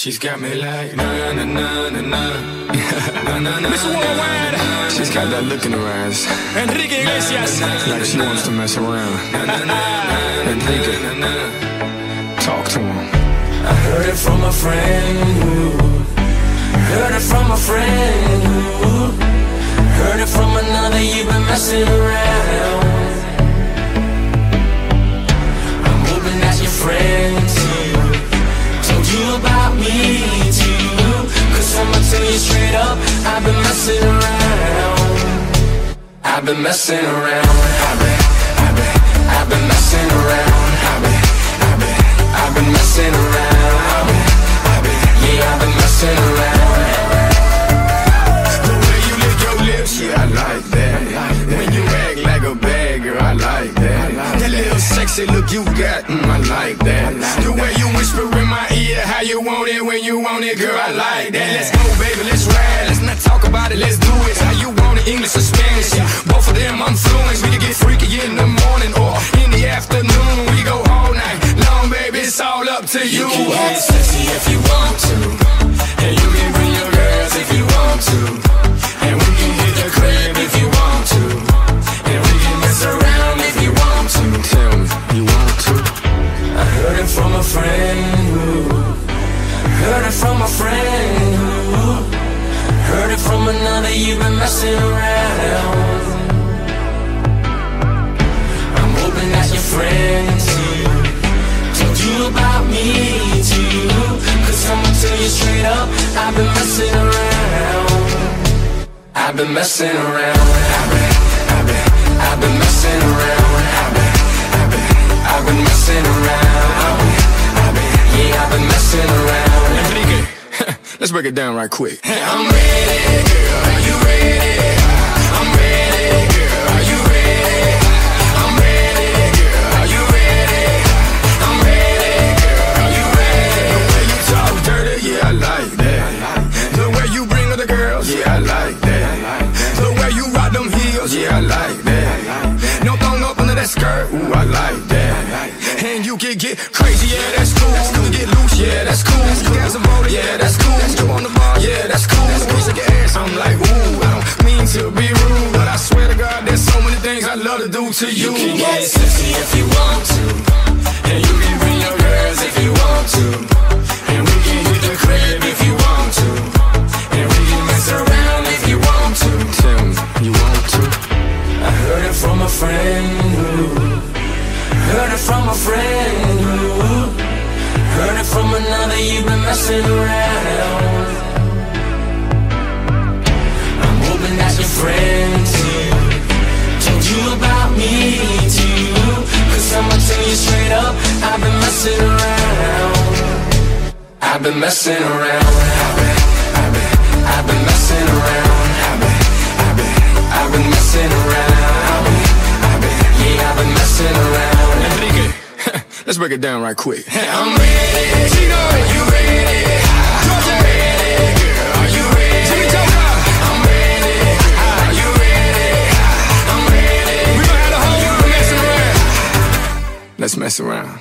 She's got me like na na na na na na na na. Miss Worldwide, She's got that look in her eyes, Enrique Iglesias. like she wants to mess around. Enrique, talk to him. I heard it from a friend who heard it from a friend who heard it from another. You've been messing around. I've been messing around. I've been, I've been, I've been messing around. I've been, I've been, I've been messing around. Yeah, I've been messing around. The way you lick your lips, I like that. When you act like a bad girl, I like that. That little sexy look you got, mm, I like that. The way you whisper in my ear, how you want it when you want it, girl, I like that. Let's go, baby, let's ride. Let's not talk about it, let's do it. How you want it, English or to you. You can get sexy if you want to. And you can bring your girls if you want to. And we can hit the crib if you want to. And we can mess around if you want to. Tell me, you want to? I heard it from a friend who heard it from a friend who heard it from another. You've been messing around. I've been messing around. I've been messing around. I've been, I've been, I've been messing around. I've been, I've been, I've been messing around. I've been, I've been, yeah, I've been messing around. Enrique, let's break it down right quick. I'm ready, girl. Are you ready? I like that. The way you rock them heels, yeah, I like that. No thong up under that skirt, ooh, I like that. And you can get crazy, yeah, that's cool. You can get loose, yeah, that's cool. You got some motor, yeah, that's cool. You on the bar, yeah, that's cool. Piece of your ass, I'm like, ooh, I don't mean to be rude, but I swear to God, there's so many things I love to do to you. You can get sexy if you want from a friend who heard it from another. You've been messing around. I'm hoping that your friend too told you about me too. Cause I'ma tell you straight up, I've been messing around. I've been messing around. I've been, I've been, I've been messing around. Let's break it down right quick. I'm ready. Gino, are you ready? I'm ready, girl. Are you ready? Jimmy Joker. I'm ready. Are you ready? I'm ready. We gon' have the whole world messing around. Let's mess around.